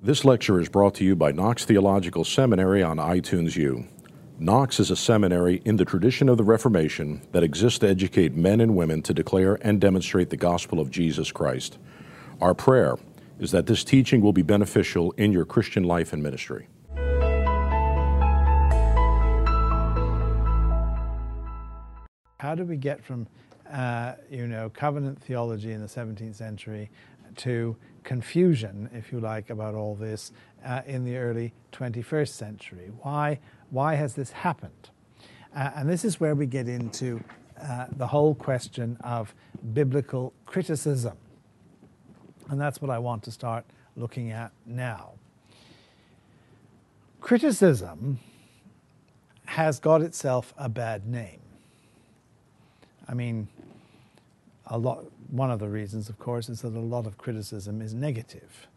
This lecture is brought to you by Knox Theological Seminary on iTunes U. Knox is a seminary in the tradition of the Reformation that exists to educate men and women to declare and demonstrate the gospel of Jesus Christ. Our prayer is that this teaching will be beneficial in your Christian life and ministry. How do we get from, uh, you know, covenant theology in the 17th century to confusion, if you like, about all this uh, in the early 21st century? Why, why has this happened? Uh, and this is where we get into uh, the whole question of biblical criticism. And that's what I want to start looking at now. Criticism has got itself a bad name. I mean, a lot, one of the reasons, of course, is that a lot of criticism is negative.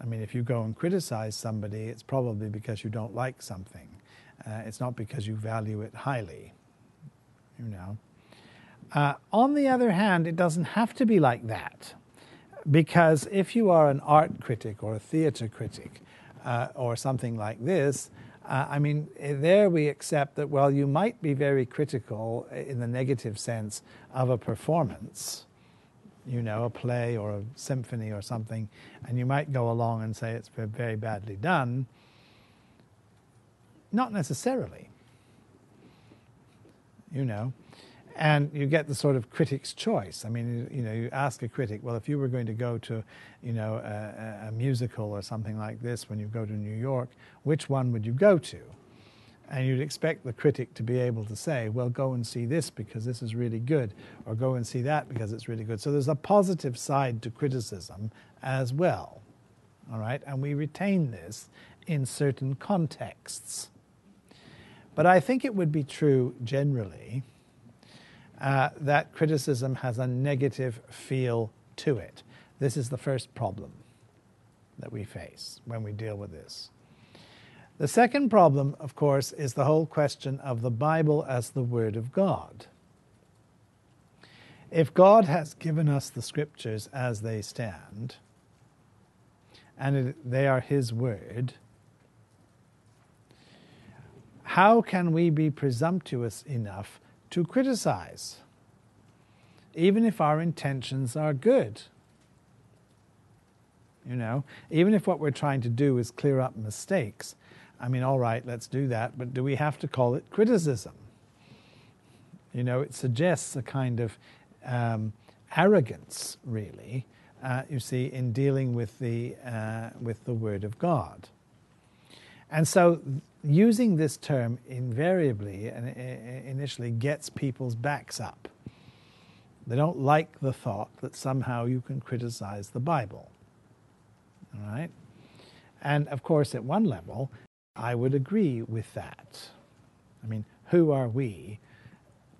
I mean, if you go and criticize somebody, it's probably because you don't like something. Uh, it's not because you value it highly, you know. Uh, on the other hand, it doesn't have to be like that. Because if you are an art critic or a theater critic uh, or something like this, uh, I mean, there we accept that, well, you might be very critical in the negative sense of a performance, you know, a play or a symphony or something, and you might go along and say it's very badly done. Not necessarily, you know and you get the sort of critic's choice. I mean, you, you, know, you ask a critic, well, if you were going to go to, you know, a, a, musical or something like this when you go to New York, which one would you go to? And you'd expect the critic to be able to say, well, go and see this because this is really good, or go and see that because it's really good. So there's a positive side to criticism as well. All right, and we retain this in certain contexts. But I think it would be true generally uh, that criticism has a negative feel to it. This is the first problem that we face when we deal with this. The second problem, of course, is the whole question of the Bible as the Word of God. If God has given us the Scriptures as they stand, and it, they are His Word, how can we be presumptuous enough to criticize, even if our intentions are good. You know, even if what we're trying to do is clear up mistakes, I mean, all right, let's do that, but do we have to call it criticism? You know, it suggests a kind of um, arrogance, really, uh, you see, in dealing with the, uh, with the Word of God. And so using this term invariably and initially gets people's backs up. They don't like the thought that somehow you can criticize the Bible. All right? And of course, at one level, I would agree with that. I mean, who are we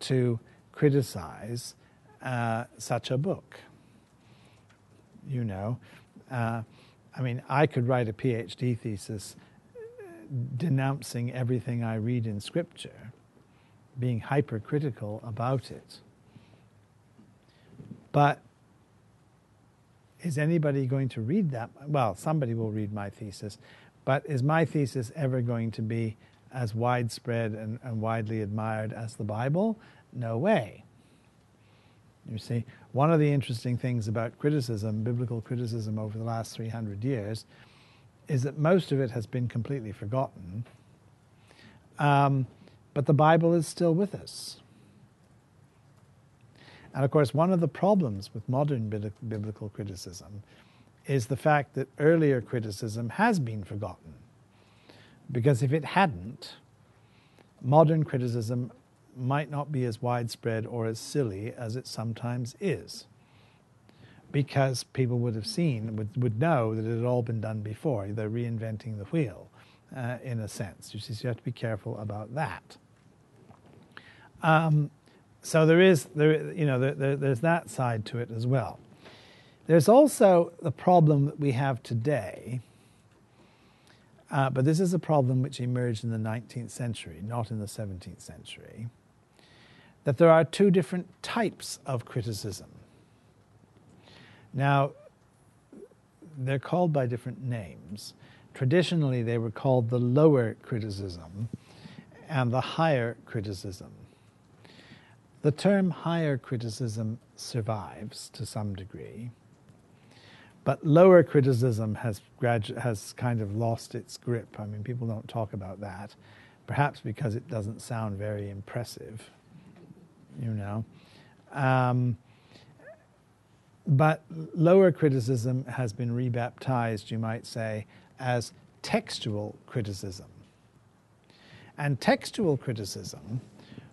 to criticize uh, such a book? You know, uh, I mean, I could write a PhD thesis denouncing everything I read in Scripture, being hypercritical about it. But is anybody going to read that? Well, somebody will read my thesis, but is my thesis ever going to be as widespread and, and widely admired as the Bible? No way. You see, one of the interesting things about criticism, biblical criticism over the last 300 years, is that most of it has been completely forgotten. Um, but the Bible is still with us. And of course, one of the problems with modern biblical criticism is the fact that earlier criticism has been forgotten. Because if it hadn't, modern criticism might not be as widespread or as silly as it sometimes is because people would have seen, would, would know that it had all been done before. They're reinventing the wheel, uh, in a sense. You see, so you have to be careful about that. Um, so there is, there, you know, there, there, there's that side to it as well. There's also the problem that we have today, uh, but this is a problem which emerged in the 19th century, not in the 17th century, that there are two different types of criticism. Now, they're called by different names. Traditionally, they were called the lower criticism and the higher criticism. The term higher criticism survives to some degree, but lower criticism has, has kind of lost its grip. I mean, people don't talk about that, perhaps because it doesn't sound very impressive, you know. Um, but lower criticism has been rebaptized, you might say, as textual criticism. And textual criticism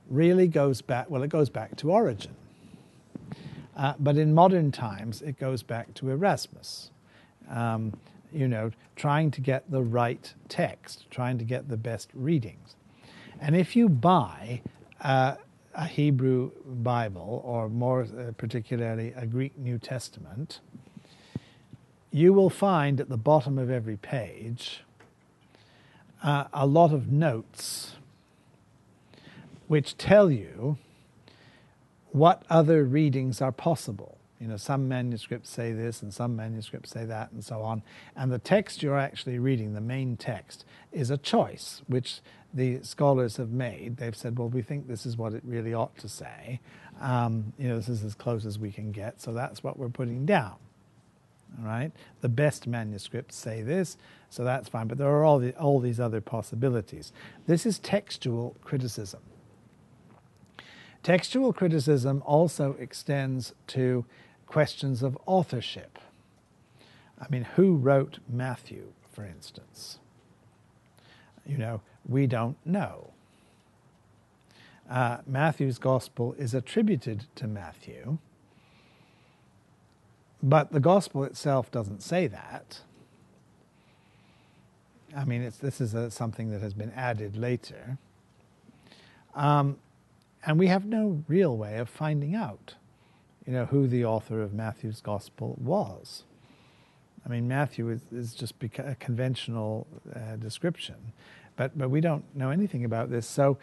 really goes back, well, it goes back to Origen. Uh, but in modern times, it goes back to Erasmus. Um, you know, trying to get the right text, trying to get the best readings. And if you buy uh, a Hebrew Bible, or more uh, particularly a Greek New Testament, you will find at the bottom of every page uh, a lot of notes which tell you what other readings are possible. You know, some manuscripts say this and some manuscripts say that and so on. And the text you're actually reading, the main text, is a choice which the scholars have made. They've said, well, we think this is what it really ought to say. Um, you know, this is as close as we can get, so that's what we're putting down. All right, the best manuscripts say this, so that's fine. But there are all the, all these other possibilities. This is textual criticism. Textual criticism also extends to questions of authorship. I mean, who wrote Matthew, for instance? You know, we don't know. Uh, Matthew's gospel is attributed to Matthew, but the gospel itself doesn't say that. I mean, this is a, something that has been added later. Um, and we have no real way of finding out, you know, who the author of Matthew's gospel was. I mean, Matthew is, is just a conventional uh, description, but, but we don't know anything about this. So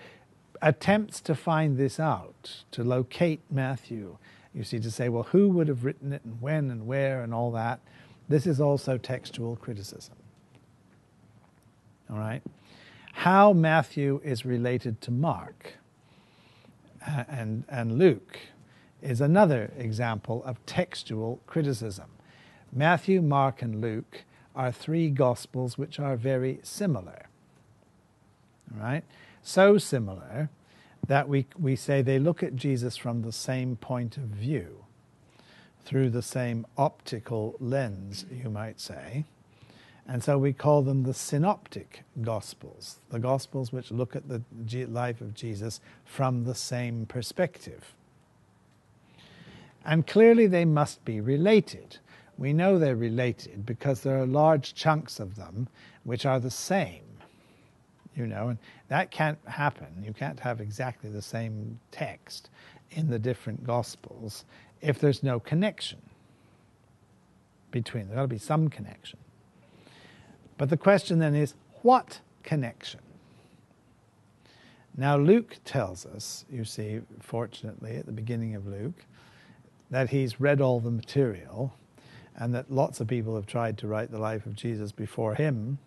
attempts to find this out, to locate Matthew, you see, to say, well, who would have written it and when and where and all that, this is also textual criticism. All right? How Matthew is related to Mark uh, and, and Luke is another example of textual criticism. Matthew, Mark, and Luke are three gospels which are very similar. All right? So similar that we, we say they look at Jesus from the same point of view, through the same optical lens, you might say. And so we call them the synoptic gospels, the gospels which look at the life of Jesus from the same perspective. And clearly they must be related. We know they're related because there are large chunks of them which are the same. You know, and that can't happen. You can't have exactly the same text in the different gospels if there's no connection between them. There's got to be some connection. But the question then is what connection? Now, Luke tells us, you see, fortunately, at the beginning of Luke, that he's read all the material and that lots of people have tried to write the life of Jesus before him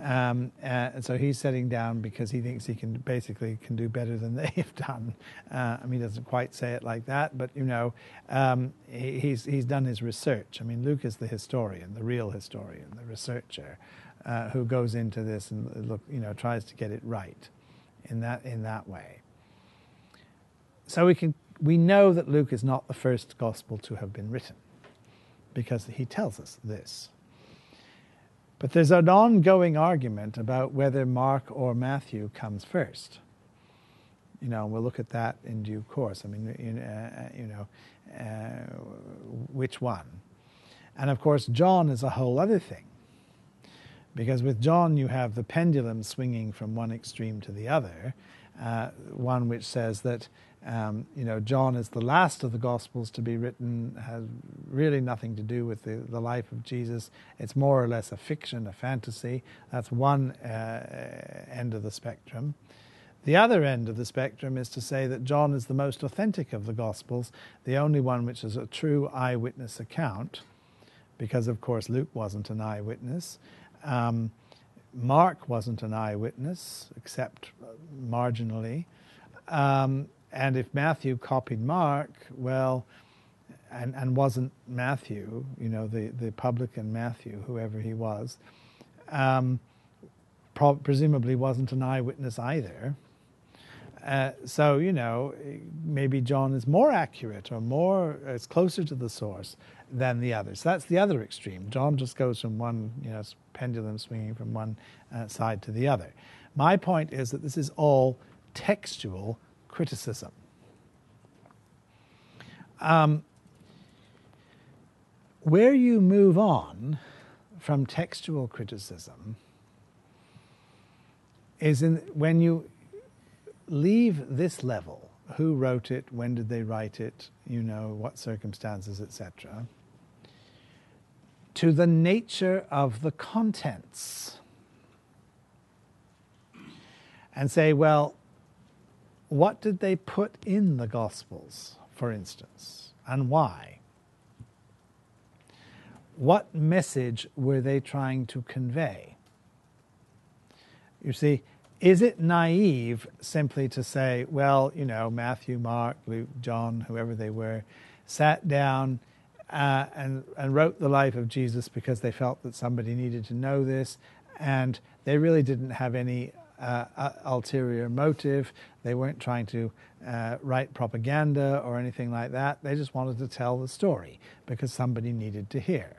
um, uh, and so he's setting down because he thinks he can basically can do better than they have done. Uh, I mean, he doesn't quite say it like that, but you know, um, he, he's he's done his research. I mean, Luke is the historian, the real historian, the researcher, uh, who goes into this and look, you know, tries to get it right in that in that way. So we can we know that Luke is not the first gospel to have been written because he tells us this. But there's an ongoing argument about whether Mark or Matthew comes first. You know, we'll look at that in due course. I mean, you uh, know, uh, which one? And of course, John is a whole other thing. Because with John, you have the pendulum swinging from one extreme to the other, uh, one which says that um, you know, John is the last of the Gospels to be written, has really nothing to do with the, the life of Jesus. It's more or less a fiction, a fantasy. That's one uh, end of the spectrum. The other end of the spectrum is to say that John is the most authentic of the Gospels, the only one which is a true eyewitness account, because, of course, Luke wasn't an eyewitness. Um, Mark wasn't an eyewitness, except marginally. Um, and if Matthew copied Mark, well, and, and wasn't Matthew, you know, the, the publican Matthew, whoever he was, um, pro- presumably wasn't an eyewitness either. Uh, so, you know, maybe John is more accurate or more, it's closer to the source than the others. That's the other extreme. John just goes from one, you know, pendulum swinging from one uh, side to the other. My point is that this is all textual criticism. Um, where you move on from textual criticism is in when you leave this level who wrote it when did they write it you know what circumstances etc to the nature of the contents and say well what did they put in the gospels for instance and why what message were they trying to convey? You see, is it naive simply to say, well, you know, Matthew, Mark, Luke, John, whoever they were, sat down uh, and, and wrote the life of Jesus because they felt that somebody needed to know this, and they really didn't have any uh ulterior motive. They weren't trying to uh, write propaganda or anything like that. They just wanted to tell the story because somebody needed to hear.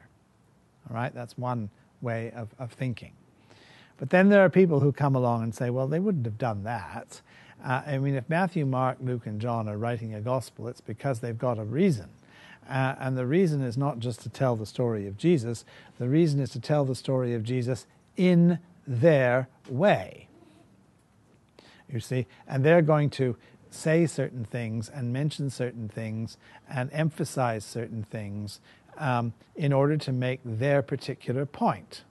All right, that's one way of, of thinking. But then there are people who come along and say, well, they wouldn't have done that. Uh, I mean, if Matthew, Mark, Luke, and John are writing a gospel, it's because they've got a reason. Uh, and the reason is not just to tell the story of Jesus, the reason is to tell the story of Jesus in their way. You see, and they're going to say certain things and mention certain things and emphasize certain things um, in order to make their particular point.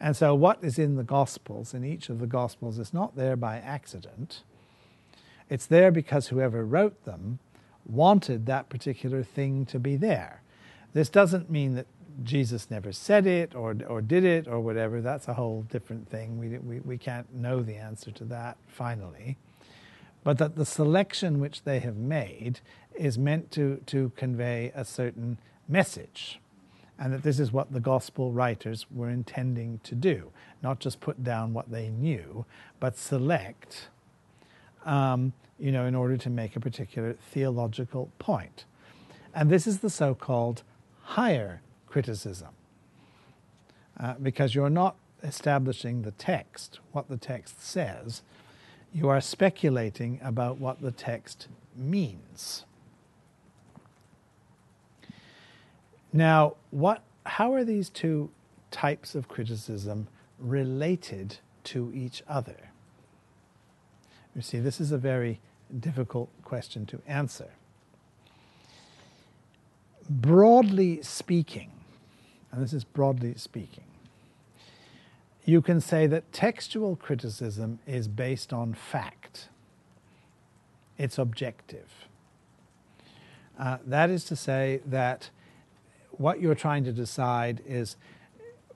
And so, what is in the Gospels, in each of the Gospels, is not there by accident. It's there because whoever wrote them wanted that particular thing to be there. This doesn't mean that Jesus never said it or, or did it or whatever. That's a whole different thing. We, we, we can't know the answer to that finally. But that the selection which they have made is meant to, to convey a certain message. And that this is what the gospel writers were intending to do, not just put down what they knew, but select, um, you know, in order to make a particular theological point. And this is the so called higher criticism, uh, because you're not establishing the text, what the text says, you are speculating about what the text means. Now, what, how are these two types of criticism related to each other? You see, this is a very difficult question to answer. Broadly speaking, and this is broadly speaking, you can say that textual criticism is based on fact. It's objective. Uh, that is to say that what you're trying to decide is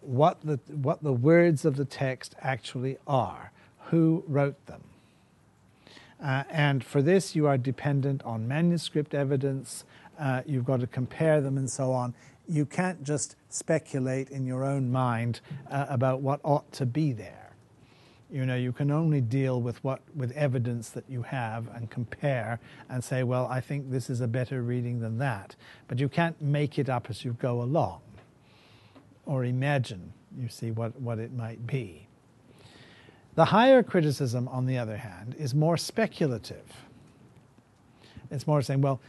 what the, what the words of the text actually are, who wrote them. Uh, and for this, you are dependent on manuscript evidence, uh, you've got to compare them and so on. You can't just speculate in your own mind uh, about what ought to be there. You know, you can only deal with what with evidence that you have and compare and say, well, I think this is a better reading than that. But you can't make it up as you go along or imagine, you see, what, what it might be. The higher criticism, on the other hand, is more speculative. It's more saying, well,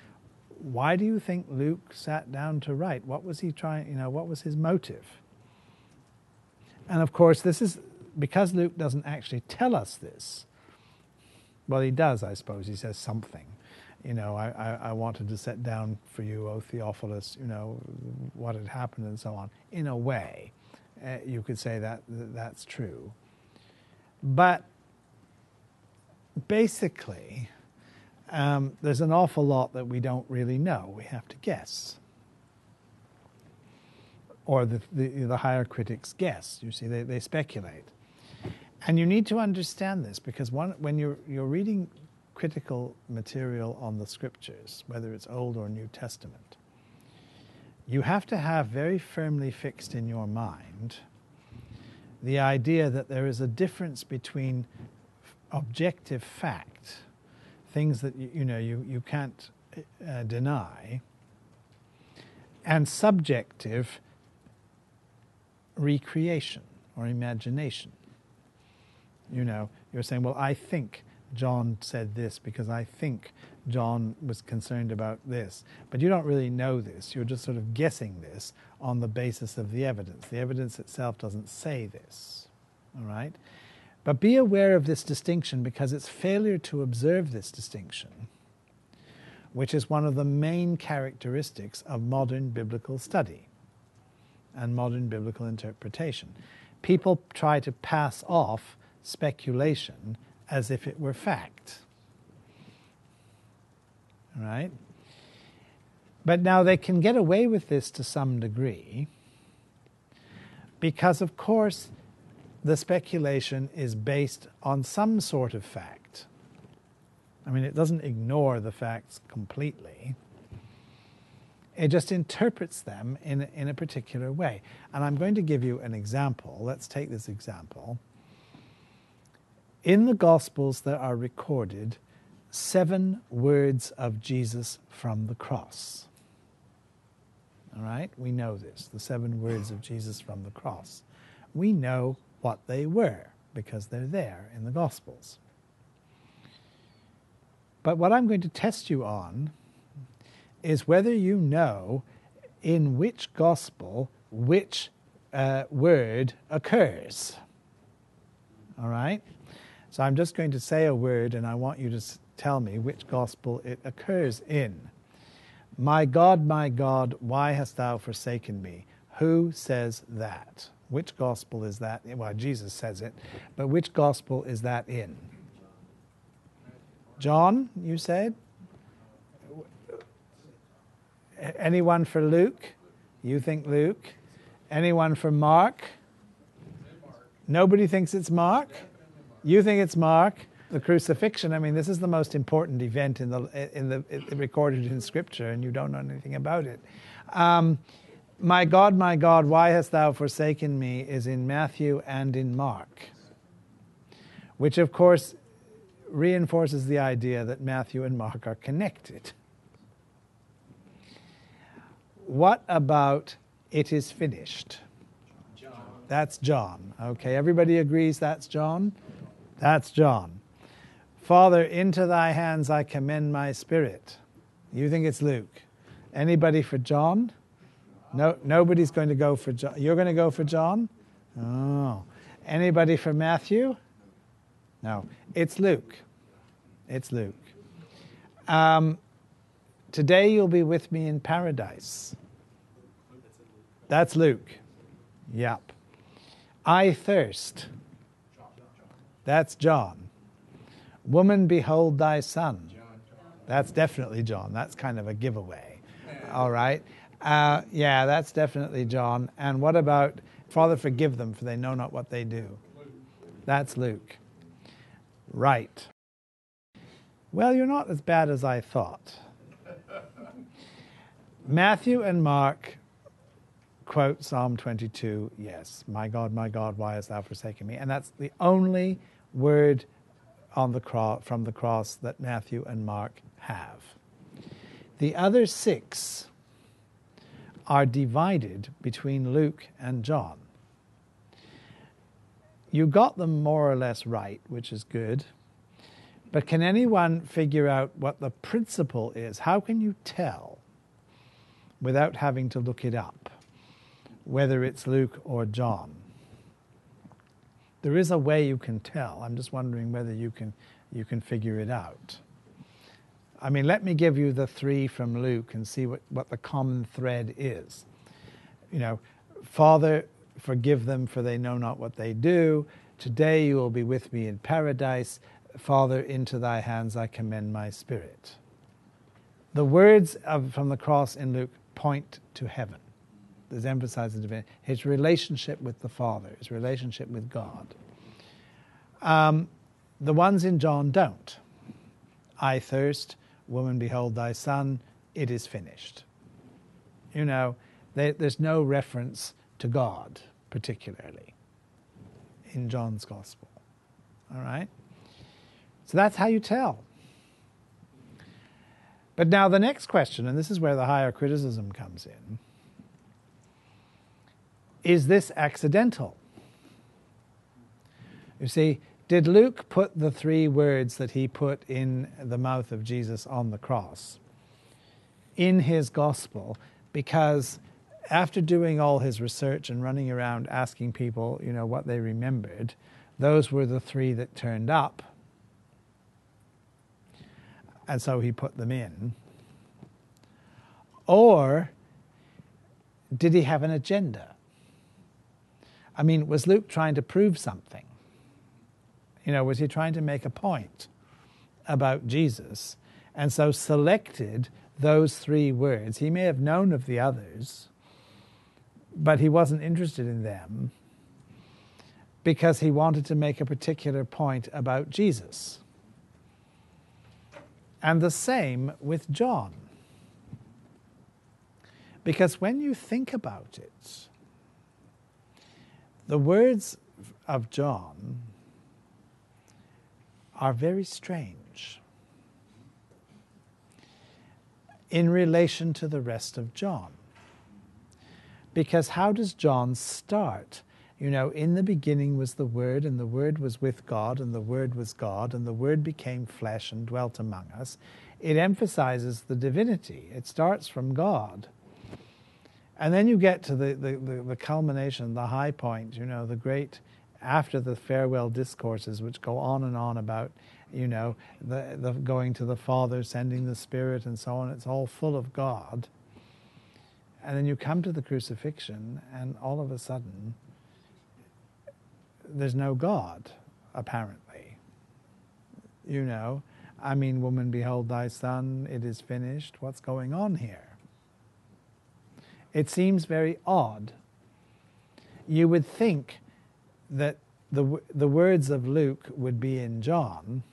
why do you think Luke sat down to write? What was he trying, you know, what was his motive? And of course, this is because Luke doesn't actually tell us this, well, he does, I suppose. He says something. You know, I, I, I, wanted to set down for you, O Theophilus, you know, what had happened and so on. In a way, uh, you could say that, that that's true. But basically, um, there's an awful lot that we don't really know. We have to guess. or the, the, the higher critics guess. You see, they, they speculate. And you need to understand this because one, when you're, you're reading critical material on the scriptures, whether it's Old or New Testament, you have to have very firmly fixed in your mind the idea that there is a difference between objective fact, things that you, know you, you can't uh, deny, and subjective recreation or imagination. You know, you're saying, well, I think John said this because I think John was concerned about this. But you don't really know this. You're just sort of guessing this on the basis of the evidence. The evidence itself doesn't say this. All right? But be aware of this distinction because it's failure to observe this distinction, which is one of the main characteristics of modern biblical study and modern biblical interpretation. People try to pass off speculation as if it were fact. Right? But now they can get away with this to some degree because, of course, the speculation is based on some sort of fact. I mean, it doesn't ignore the facts completely. It just interprets them in, in a particular way. And I'm going to give you an example. Let's take this example. In the Gospels, there are recorded seven words of Jesus from the cross. All right, we know this the seven words of Jesus from the cross. We know what they were because they're there in the Gospels. But what I'm going to test you on is whether you know in which Gospel which uh, word occurs. All right? So I'm just going to say a word and I want you to tell me which Gospel it occurs in. My God, my God, why hast thou forsaken me? Who says that? Which gospel is that? Well, Jesus says it, but which gospel is that in? John, you said? Anyone for Luke? You think Luke? Anyone for Mark? Nobody thinks it's Mark? You think it's Mark? The crucifixion, I mean, this is the most important event in the, in the, recorded in Scripture, and you don't know anything about it. Um, my God, my God, why hast thou forsaken me is in Matthew and in Mark, which of course reinforces the idea that Matthew and Mark are connected. What about it is finished? John. That's John. Okay, everybody agrees that's John? That's John. Father, into thy hands I commend my spirit. You think it's Luke. Anybody for John? No, nobody's going to go for John. You're going to go for John? Oh. Anybody for Matthew? No. It's Luke. It's Luke. Um, today you'll be with me in paradise. That's Luke. Yep. I thirst. That's John. Woman, behold thy son. That's definitely John. That's kind of a giveaway. All right. Uh, yeah, that's definitely John. And what about, Father, forgive them, for they know not what they do? That's Luke. Right. Well, you're not as bad as I thought. Matthew and Mark quote Psalm 22, yes, my God, my God, why hast thou forsaken me? And that's the only word on the cross, from the cross that Matthew and Mark have. The other six are divided between Luke and John. You got them more or less right, which is good. But can anyone figure out what the principle is? How can you tell without having to look it up whether it's Luke or John? There is a way you can tell. I'm just wondering whether you can, you can figure it out. I mean, let me give you the three from Luke and see what, what the common thread is. You know, Father, forgive them, for they know not what they do. Today you will be with me in paradise. Father, into thy hands I commend my spirit. The words of, from the cross in Luke point to heaven. There's emphasizing divinity. His relationship with the Father, his relationship with God. Um, the ones in John don't. I thirst, woman, behold thy son, it is finished. You know, there's no reference to God particularly in John's Gospel. All right? So that's how you tell. But now the next question, and this is where the higher criticism comes in is this accidental? You see, did Luke put the three words that he put in the mouth of Jesus on the cross in his gospel because after doing all his research and running around asking people, you know, what they remembered, those were the three that turned up. And so he put them in. Or did he have an agenda? I mean, was Luke trying to prove something? You know, was he trying to make a point about Jesus? And so selected those three words. He may have known of the others, but he wasn't interested in them because he wanted to make a particular point about Jesus. And the same with John. Because when you think about it, the words of John are very strange in relation to the rest of John. Because how does John start? You know, in the beginning was the Word, and the Word was with God, and the Word was God, and the Word became flesh and dwelt among us. It emphasizes the divinity. It starts from God. And then you get to the, the, the, the culmination, the high point, you know, the great, after the farewell discourses, which go on and on about, you know, the, the going to the Father, sending the Spirit, and so on. It's all full of God. And then you come to the crucifixion, and all of a sudden, there's no God, apparently. You know, I mean, woman, behold thy son, it is finished. What's going on here? It seems very odd. You would think that the, the words of Luke would be in John.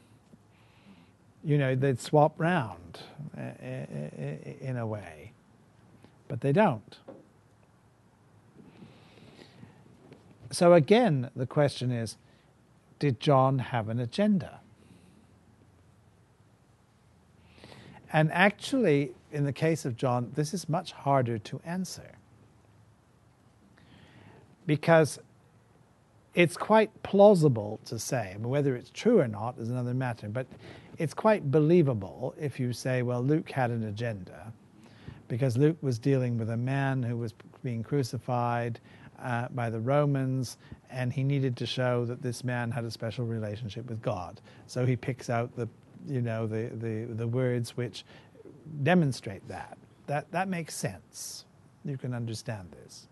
You know, they'd swap round eh, eh, eh, in a way but they don't. So again, the question is did John have an agenda? And actually, in the case of John, this is much harder to answer. Because it's quite plausible to say, I mean, whether it's true or not is another matter, but it's quite believable if you say, well, Luke had an agenda because Luke was dealing with a man who was being crucified uh, by the Romans, and he needed to show that this man had a special relationship with God. So he picks out the, you know, the, the, the words which demonstrate that. That, that makes sense. You can understand this.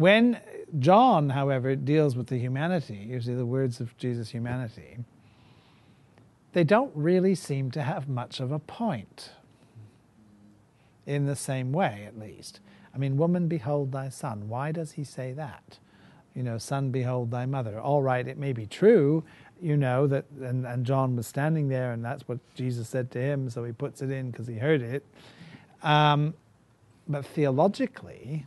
When John, however, deals with the humanity, usually the words of Jesus' humanity, they don't really seem to have much of a point in the same way, at least. I mean, woman, behold thy son. Why does he say that? You know, son, behold thy mother. All right, it may be true, you know, that, and, and John was standing there and that's what Jesus said to him, so he puts it in because he heard it. Um, but theologically,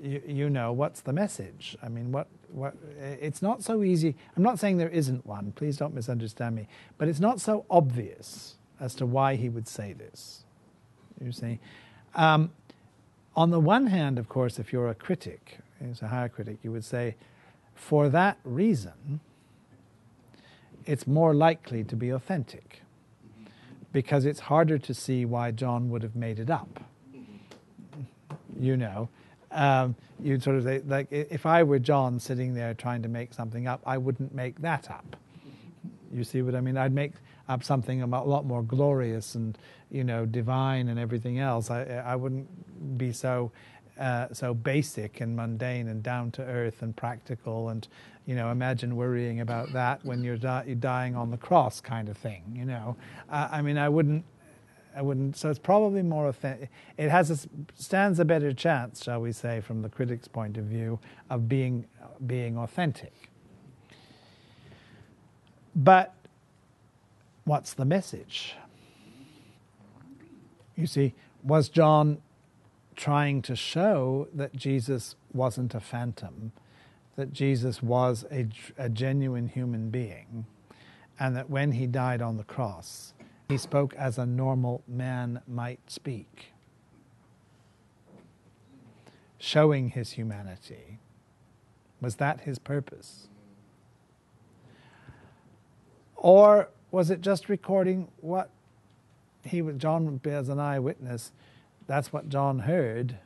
you, you, know, what's the message? I mean, what, what, it's not so easy. I'm not saying there isn't one, please don't misunderstand me, but it's not so obvious as to why he would say this you see. Um, on the one hand, of course, if you're a critic, as a higher critic, you would say, for that reason, it's more likely to be authentic because it's harder to see why John would have made it up. You know, um, you'd sort of say, like, if I were John sitting there trying to make something up, I wouldn't make that up. You see what I mean? I'd make up something a lot more glorious and you know divine and everything else. I I wouldn't be so uh, so basic and mundane and down to earth and practical and you know imagine worrying about that when you're, di- you're dying on the cross kind of thing. You know, uh, I mean I wouldn't. I wouldn't. So it's probably more authentic. It has a, stands a better chance, shall we say, from the critic's point of view, of being being authentic. But what's the message? You see, was John trying to show that Jesus wasn't a phantom, that Jesus was a, a genuine human being, and that when he died on the cross, he spoke as a normal man might speak, showing his humanity. Was that his purpose? Or was it just recording what he, was John, as an eyewitness, that's what John heard.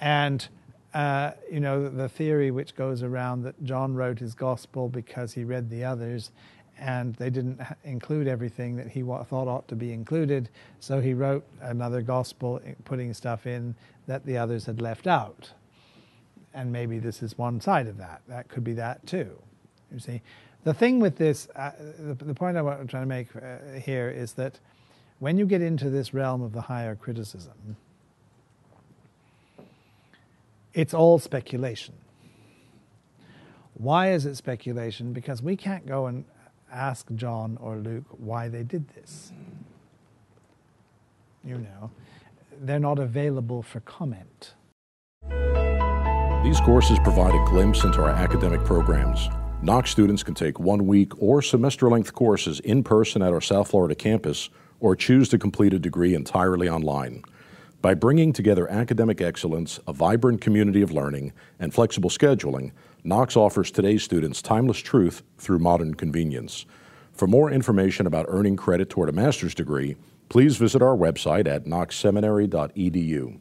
And, uh, you know, the theory which goes around that John wrote his gospel because he read the others and they didn't include everything that he thought ought to be included. So he wrote another gospel, eh, putting stuff in that the others had left out. And maybe this is one side of that. That could be that too. You see, the thing with this, uh, the, the, point I'm trying to make uh, here is that when you get into this realm of the higher criticism, it's all speculation. Why is it speculation? Because we can't go and ask John or Luke why they did this. You know, they're not available for comment. These courses provide a glimpse into our academic programs. Knox students can take one week or semester length courses in person at our South Florida campus or choose to complete a degree entirely online. By bringing together academic excellence, a vibrant community of learning, and flexible scheduling, Knox offers today's students timeless truth through modern convenience. For more information about earning credit toward a master's degree, please visit our website at knoxseminary.edu.